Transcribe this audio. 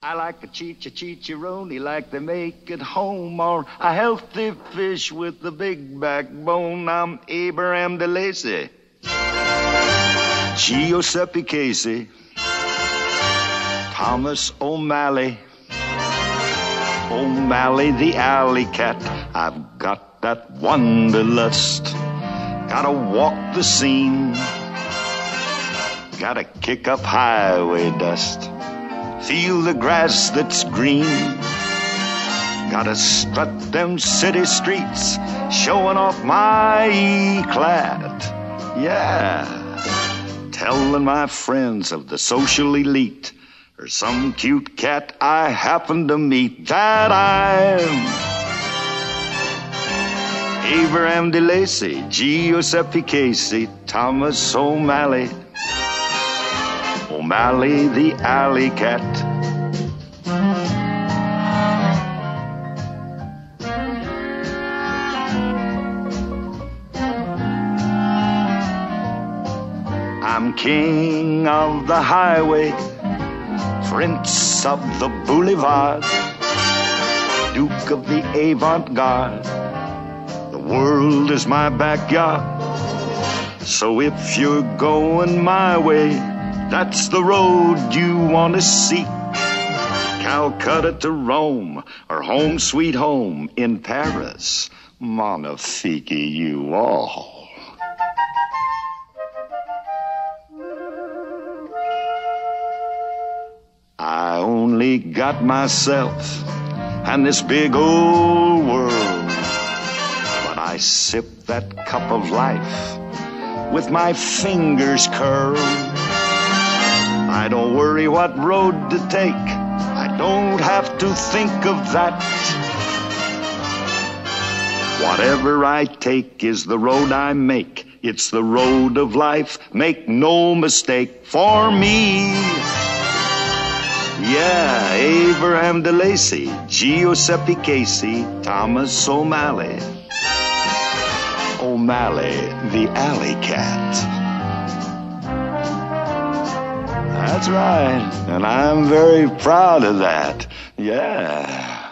I like a chicha chicharoni like they make at home, or a healthy fish with a big backbone. I'm Abraham DeLacy, Giuseppe Casey, Thomas O'Malley, O'Malley the alley cat. I've got that wanderlust. Gotta walk the scene. Gotta kick up highway dust. Feel the grass that's green. Gotta strut them city streets, showing off my E-clad. Yeah. Telling my friends of the social elite or some cute cat I happen to meet that I'm Abraham DeLacy, Giuseppe Casey, Thomas O'Malley, O'Malley the alley cat. I'm king of the highway, prince of the boulevard, duke of the avant-garde. The world is my backyard. So if you're going my way, that's the road you want to seek. Calcutta to Rome, or home sweet home in Paris. Magnifique you all. I only got myself and this big old world. But I sip that cup of life with my fingers curled. Worry what road to take. I don't have to think of that. Whatever I take is the road I make. It's the road of life. Make no mistake for me. Yeah, Abraham DeLacy, Giuseppe Casey, Thomas O'Malley. O'Malley, the alley cat. That's right, and I'm very proud of that. Yeah.